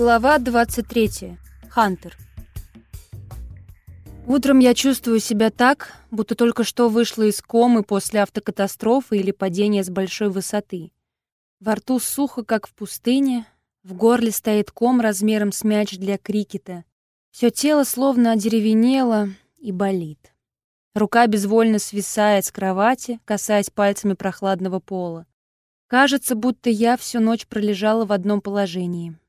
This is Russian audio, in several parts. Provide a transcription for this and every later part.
Глава 23. Хантер. Утром я чувствую себя так, будто только что вышла из комы после автокатастрофы или падения с большой высоты. Во рту сухо, как в пустыне, в горле стоит ком размером с мяч для крикета. Все тело словно одеревенело и болит. Рука безвольно свисает с кровати, касаясь пальцами прохладного пола. Кажется, будто я всю ночь пролежала в одном положении.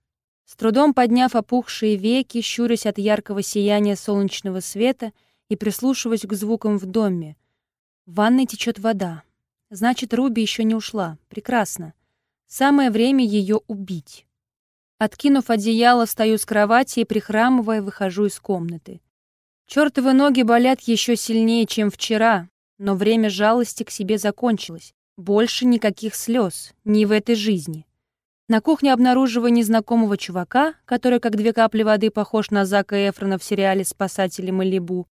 С трудом подняв опухшие веки, щурясь от яркого сияния солнечного света и прислушиваясь к звукам в доме. В ванной течет вода. Значит, Руби еще не ушла. Прекрасно. Самое время ее убить. Откинув одеяло, встаю с кровати и, прихрамывая, выхожу из комнаты. Чёртовы ноги болят еще сильнее, чем вчера, но время жалости к себе закончилось. Больше никаких слез, ни в этой жизни. На кухне обнаруживаю незнакомого чувака, который, как две капли воды, похож на Зака Эфрона в сериале «Спасатели Малибу».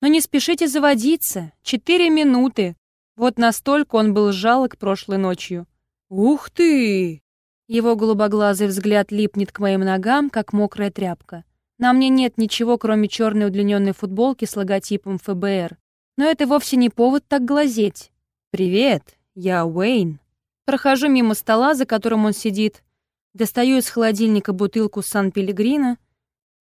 Но не спешите заводиться. Четыре минуты. Вот настолько он был жалок прошлой ночью. «Ух ты!» Его голубоглазый взгляд липнет к моим ногам, как мокрая тряпка. На мне нет ничего, кроме черной удлиненной футболки с логотипом ФБР. Но это вовсе не повод так глазеть. «Привет, я Уэйн». Прохожу мимо стола, за которым он сидит, достаю из холодильника бутылку Сан-Пелегрино,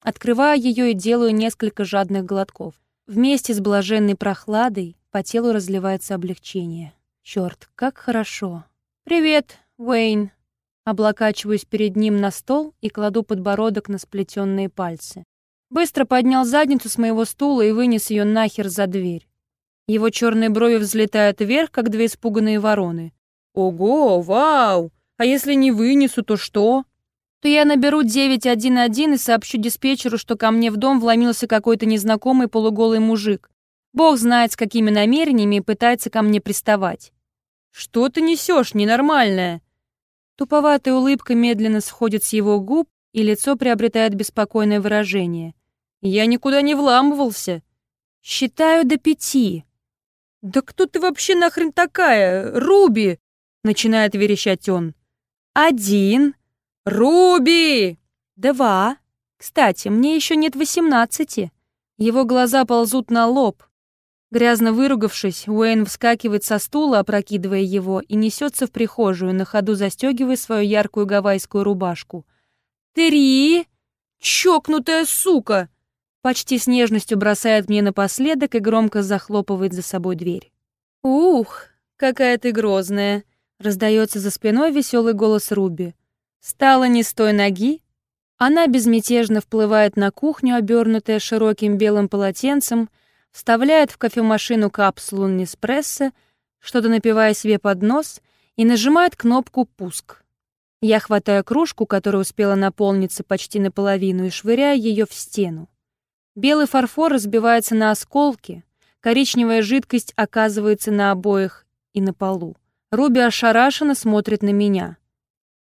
открываю ее и делаю несколько жадных глотков. Вместе с блаженной прохладой по телу разливается облегчение. Черт, как хорошо. «Привет, Уэйн!» Облокачиваюсь перед ним на стол и кладу подбородок на сплетенные пальцы. Быстро поднял задницу с моего стула и вынес ее нахер за дверь. Его черные брови взлетают вверх, как две испуганные вороны. Ого, вау! А если не вынесу, то что? То я наберу 911 и сообщу диспетчеру, что ко мне в дом вломился какой-то незнакомый полуголый мужик. Бог знает, с какими намерениями пытается ко мне приставать. Что ты несешь, ненормальная? Туповатая улыбка медленно сходит с его губ, и лицо приобретает беспокойное выражение. Я никуда не вламывался. Считаю до пяти. Да кто ты вообще нахрен такая, Руби? Начинает верещать он. Один. Руби! Два. Кстати, мне еще нет восемнадцати. Его глаза ползут на лоб. Грязно выругавшись, Уэйн вскакивает со стула, опрокидывая его, и несется в прихожую, на ходу застегивая свою яркую гавайскую рубашку. «Три! Чокнутая сука!» Почти с нежностью бросает мне напоследок и громко захлопывает за собой дверь. «Ух, какая ты грозная!» Раздается за спиной веселый голос Руби. «Стала не с той ноги?» Она безмятежно вплывает на кухню, обернутая широким белым полотенцем, вставляет в кофемашину капсулу Неспрессо, что-то напивая себе под нос, и нажимает кнопку «Пуск». Я хватаю кружку, которая успела наполниться почти наполовину, и швыряю ее в стену. Белый фарфор разбивается на осколки, коричневая жидкость оказывается на обоих и на полу. Руби ошарашенно смотрит на меня.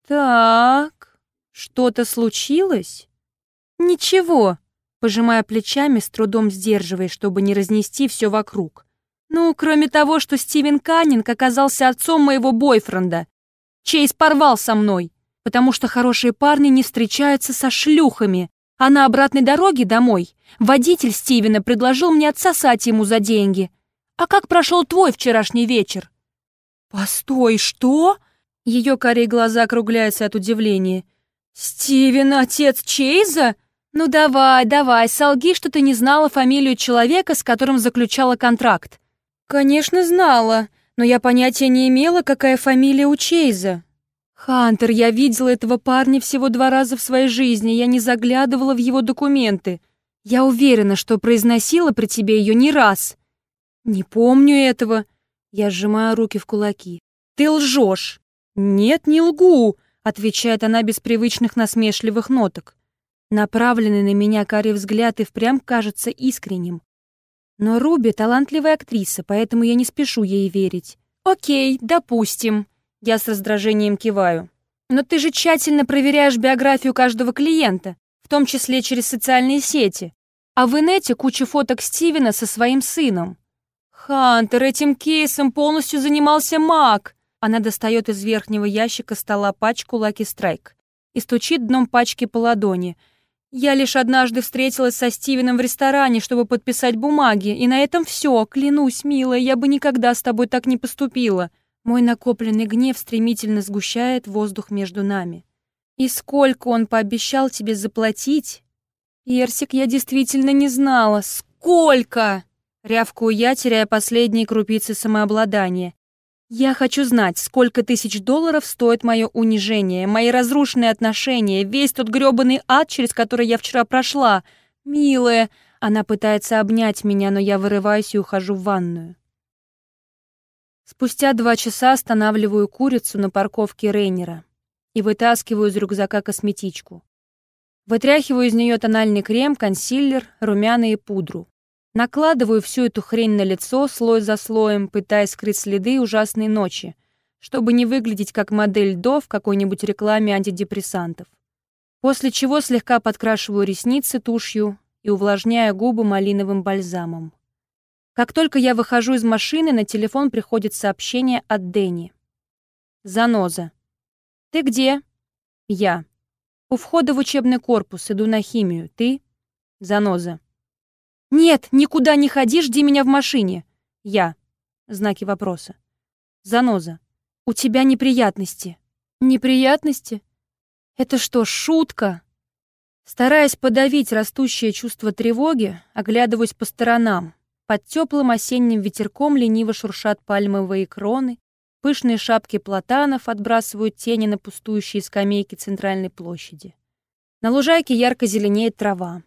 «Так, что-то случилось?» «Ничего», пожимая плечами, с трудом сдерживая, чтобы не разнести все вокруг. «Ну, кроме того, что Стивен Каннинг оказался отцом моего бойфренда. Чейз порвал со мной, потому что хорошие парни не встречаются со шлюхами, а на обратной дороге домой водитель Стивена предложил мне отсосать ему за деньги. А как прошел твой вчерашний вечер?» «Постой, что?» Ее корей глаза округляются от удивления. «Стивен, отец Чейза? Ну давай, давай, солги, что ты не знала фамилию человека, с которым заключала контракт». «Конечно, знала, но я понятия не имела, какая фамилия у Чейза». «Хантер, я видела этого парня всего два раза в своей жизни, я не заглядывала в его документы. Я уверена, что произносила при тебе ее не раз». «Не помню этого», я сжимаю руки в кулаки. «Ты лжешь!» «Нет, не лгу!» — отвечает она без привычных насмешливых ноток. Направленный на меня карий взгляд и впрямь кажется искренним. Но Руби — талантливая актриса, поэтому я не спешу ей верить. «Окей, допустим». Я с раздражением киваю. «Но ты же тщательно проверяешь биографию каждого клиента, в том числе через социальные сети. А в инете куча фоток Стивена со своим сыном. «Хантер, этим кейсом полностью занимался маг!» Она достает из верхнего ящика стола пачку Lucky Strike и стучит дном пачки по ладони. «Я лишь однажды встретилась со Стивеном в ресторане, чтобы подписать бумаги, и на этом все. Клянусь, милая, я бы никогда с тобой так не поступила». Мой накопленный гнев стремительно сгущает воздух между нами. «И сколько он пообещал тебе заплатить?» «Персик, я действительно не знала. Сколько?» Рявкую я, теряя последние крупицы самообладания. «Я хочу знать, сколько тысяч долларов стоит мое унижение, мои разрушенные отношения, весь тот грёбаный ад, через который я вчера прошла. Милая!» Она пытается обнять меня, но я вырываюсь и ухожу в ванную. Спустя два часа останавливаю курицу на парковке Рейнера и вытаскиваю из рюкзака косметичку. Вытряхиваю из нее тональный крем, консилер, румяна и пудру. Накладываю всю эту хрень на лицо слой за слоем, пытаясь скрыть следы ужасной ночи, чтобы не выглядеть как модель до в какой-нибудь рекламе антидепрессантов. После чего слегка подкрашиваю ресницы тушью и увлажняю губы малиновым бальзамом. Как только я выхожу из машины, на телефон приходит сообщение от Дэнни. Заноза. «Ты где?» «Я». У входа в учебный корпус иду на химию. Ты? Заноза. Нет, никуда не ходи, жди меня в машине. Я. Знаки вопроса. Заноза. У тебя неприятности. Неприятности? Это что, шутка? Стараясь подавить растущее чувство тревоги, оглядываюсь по сторонам. Под теплым осенним ветерком лениво шуршат пальмовые кроны, Пышные шапки платанов отбрасывают тени на пустующие скамейки центральной площади. На лужайке ярко зеленеет трава.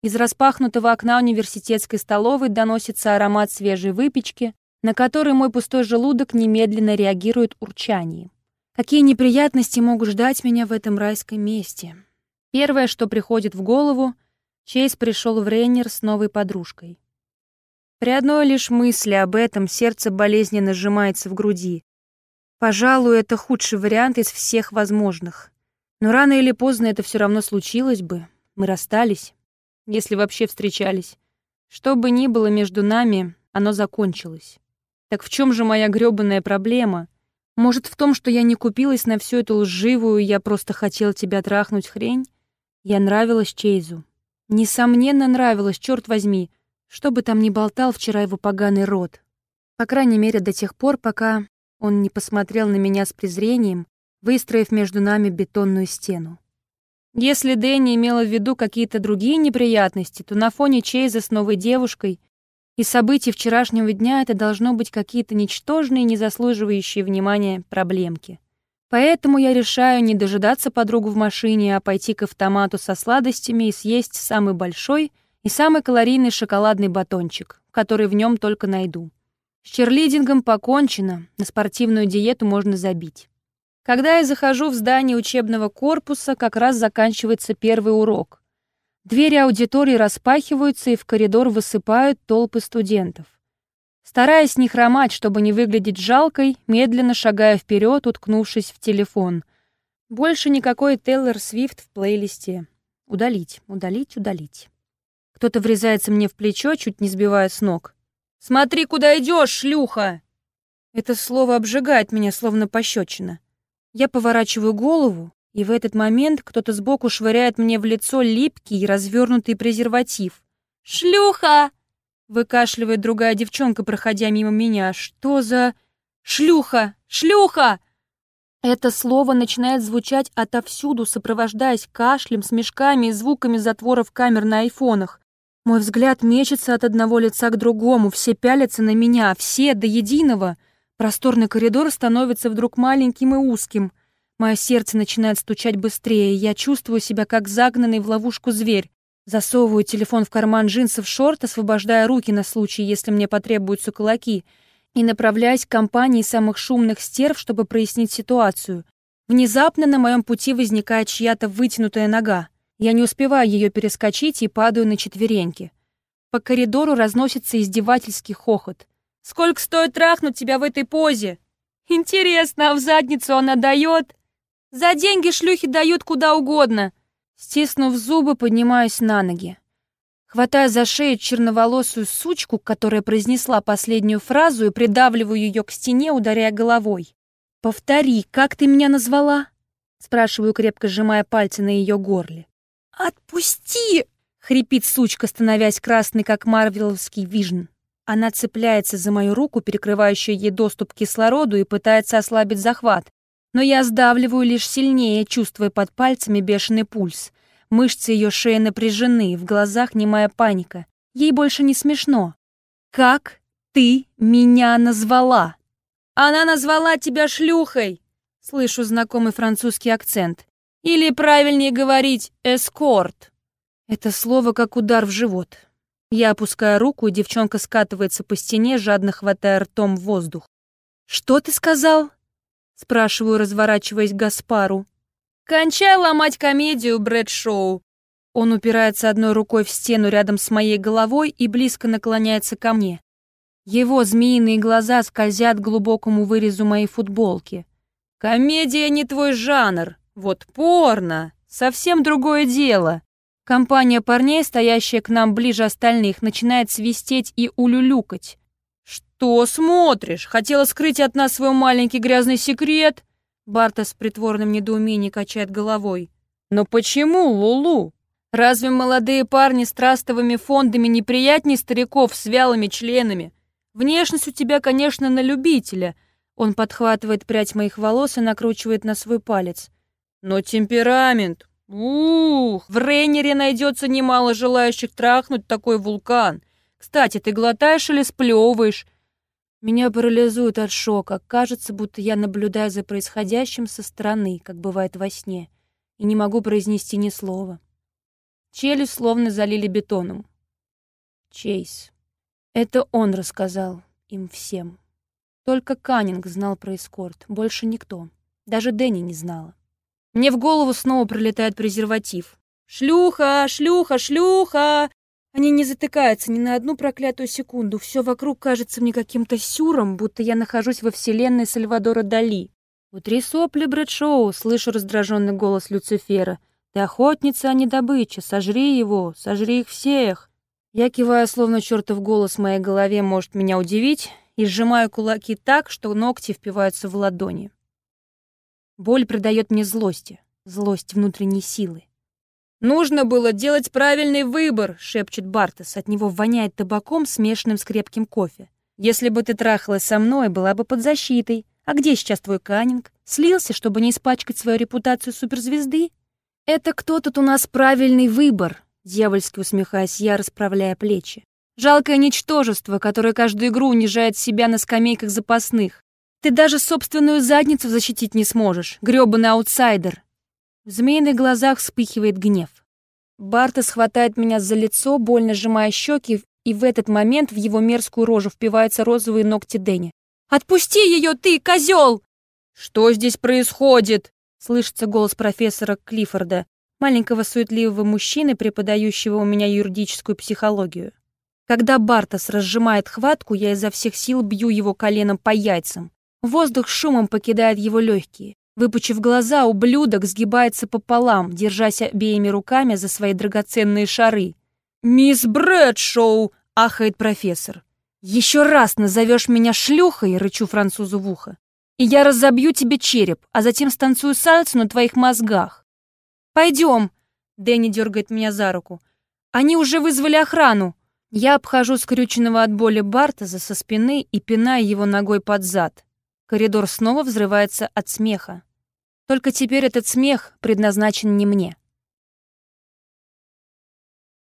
Из распахнутого окна университетской столовой доносится аромат свежей выпечки, на который мой пустой желудок немедленно реагирует урчанием. Какие неприятности могут ждать меня в этом райском месте? Первое, что приходит в голову, Чейз пришел в Рейнер с новой подружкой. При одной лишь мысли об этом сердце болезненно сжимается в груди. Пожалуй, это худший вариант из всех возможных. Но рано или поздно это все равно случилось бы. Мы расстались, если вообще встречались. Что бы ни было между нами, оно закончилось. Так в чем же моя грёбаная проблема? Может, в том, что я не купилась на всю эту лживую, я просто хотел тебя трахнуть хрень? Я нравилась Чейзу. Несомненно, нравилась, черт возьми. Что бы там ни болтал вчера его поганый рот. По крайней мере, до тех пор, пока он не посмотрел на меня с презрением, выстроив между нами бетонную стену. Если Дэнни имела в виду какие-то другие неприятности, то на фоне Чейза с новой девушкой и событий вчерашнего дня это должно быть какие-то ничтожные, не заслуживающие внимания проблемки. Поэтому я решаю не дожидаться подругу в машине, а пойти к автомату со сладостями и съесть самый большой и самый калорийный шоколадный батончик, который в нем только найду. С черлидингом покончено, на спортивную диету можно забить. Когда я захожу в здание учебного корпуса, как раз заканчивается первый урок. Двери аудитории распахиваются, и в коридор высыпают толпы студентов. Стараясь не хромать, чтобы не выглядеть жалкой, медленно шагая вперед, уткнувшись в телефон. Больше никакой Тейлор Свифт в плейлисте. Удалить, удалить, удалить. Кто-то врезается мне в плечо, чуть не сбивая с ног. «Смотри, куда идешь, шлюха!» Это слово обжигает меня, словно пощечина. Я поворачиваю голову, и в этот момент кто-то сбоку швыряет мне в лицо липкий и развернутый презерватив. «Шлюха!» — выкашливает другая девчонка, проходя мимо меня. «Что за... шлюха! Шлюха!» Это слово начинает звучать отовсюду, сопровождаясь кашлем, смешками и звуками затворов камер на айфонах. Мой взгляд мечется от одного лица к другому, все пялятся на меня, все до единого. Просторный коридор становится вдруг маленьким и узким. Мое сердце начинает стучать быстрее, я чувствую себя как загнанный в ловушку зверь. Засовываю телефон в карман джинсов шорт, освобождая руки на случай, если мне потребуются кулаки, и направляюсь к компании самых шумных стерв, чтобы прояснить ситуацию. Внезапно на моем пути возникает чья-то вытянутая нога. Я не успеваю ее перескочить и падаю на четвереньки. По коридору разносится издевательский хохот. «Сколько стоит трахнуть тебя в этой позе?» «Интересно, а в задницу она дает?» «За деньги шлюхи дают куда угодно!» Стиснув зубы, поднимаюсь на ноги. Хватая за шею черноволосую сучку, которая произнесла последнюю фразу, и придавливаю ее к стене, ударяя головой. «Повтори, как ты меня назвала?» Спрашиваю, крепко сжимая пальцы на ее горле. «Отпусти!» — хрипит сучка, становясь красной, как марвеловский вижн. Она цепляется за мою руку, перекрывающую ей доступ к кислороду, и пытается ослабить захват. Но я сдавливаю лишь сильнее, чувствуя под пальцами бешеный пульс. Мышцы ее шеи напряжены, в глазах немая паника. Ей больше не смешно. «Как ты меня назвала?» «Она назвала тебя шлюхой!» Слышу знакомый французский акцент. «Или, правильнее говорить, эскорт!» Это слово как удар в живот. Я опускаю руку, и девчонка скатывается по стене, жадно хватая ртом воздух. «Что ты сказал?» Спрашиваю, разворачиваясь к Гаспару. «Кончай ломать комедию, Брэд Шоу!» Он упирается одной рукой в стену рядом с моей головой и близко наклоняется ко мне. Его змеиные глаза скользят к глубокому вырезу моей футболки. «Комедия не твой жанр. Вот порно. Совсем другое дело». Компания парней, стоящая к нам ближе остальных, начинает свистеть и улюлюкать. «Что смотришь? Хотела скрыть от нас свой маленький грязный секрет?» Барта с притворным недоумением качает головой. «Но почему, Лулу? Разве молодые парни с трастовыми фондами неприятнее стариков с вялыми членами? Внешность у тебя, конечно, на любителя». Он подхватывает прядь моих волос и накручивает на свой палец. «Но темперамент! Ух! В Рейнере найдется немало желающих трахнуть такой вулкан. Кстати, ты глотаешь или сплевываешь?» Меня парализует от шока. Кажется, будто я наблюдаю за происходящим со стороны, как бывает во сне, и не могу произнести ни слова. Челюсть словно залили бетоном. Чейз. Это он рассказал им всем. Только Каннинг знал про эскорт, больше никто. Даже Дэнни не знала. Мне в голову снова прилетает презерватив. «Шлюха! Шлюха! Шлюха!» Они не затыкаются ни на одну проклятую секунду. Все вокруг кажется мне каким-то сюром, будто я нахожусь во вселенной Сальвадора Дали. «Утри сопли, Брэдшоу!» — слышу раздраженный голос Люцифера. «Ты охотница, а не добыча. Сожри его, сожри их всех!» Я киваю, словно чертов голос в моей голове может меня удивить, и сжимаю кулаки так, что ногти впиваются в ладони. Боль придает мне злости, злость внутренней силы. «Нужно было делать правильный выбор», — шепчет Бартес. От него воняет табаком, смешанным с крепким кофе. «Если бы ты трахалась со мной, была бы под защитой. А где сейчас твой Каннинг? Слился, чтобы не испачкать свою репутацию суперзвезды?» «Это кто тут у нас правильный выбор?» Дьявольски усмехаясь я, расправляя плечи. «Жалкое ничтожество, которое каждую игру унижает себя на скамейках запасных. Ты даже собственную задницу защитить не сможешь, грёбаный аутсайдер. В змеиных глазах вспыхивает гнев. Бартес хватает меня за лицо, больно сжимая щеки, и в этот момент в его мерзкую рожу впиваются розовые ногти Дэнни. «Отпусти ее, ты, козел!» «Что здесь происходит?» — слышится голос профессора Клиффорда, маленького суетливого мужчины, преподающего у меня юридическую психологию. Когда Бартас разжимает хватку, я изо всех сил бью его коленом по яйцам. Воздух шумом покидает его легкие. Выпучив глаза, ублюдок сгибается пополам, держась обеими руками за свои драгоценные шары. «Мисс Брэдшоу!» — ахает профессор. «Еще раз назовешь меня шлюхой!» — рычу французу в ухо. «И я разобью тебе череп, а затем станцую сальцу на твоих мозгах!» «Пойдем!» — Дэнни дергает меня за руку. «Они уже вызвали охрану!» Я обхожу скрюченного от боли Бартаза со спины и пинаю его ногой под зад. Коридор снова взрывается от смеха. Только теперь этот смех предназначен не мне.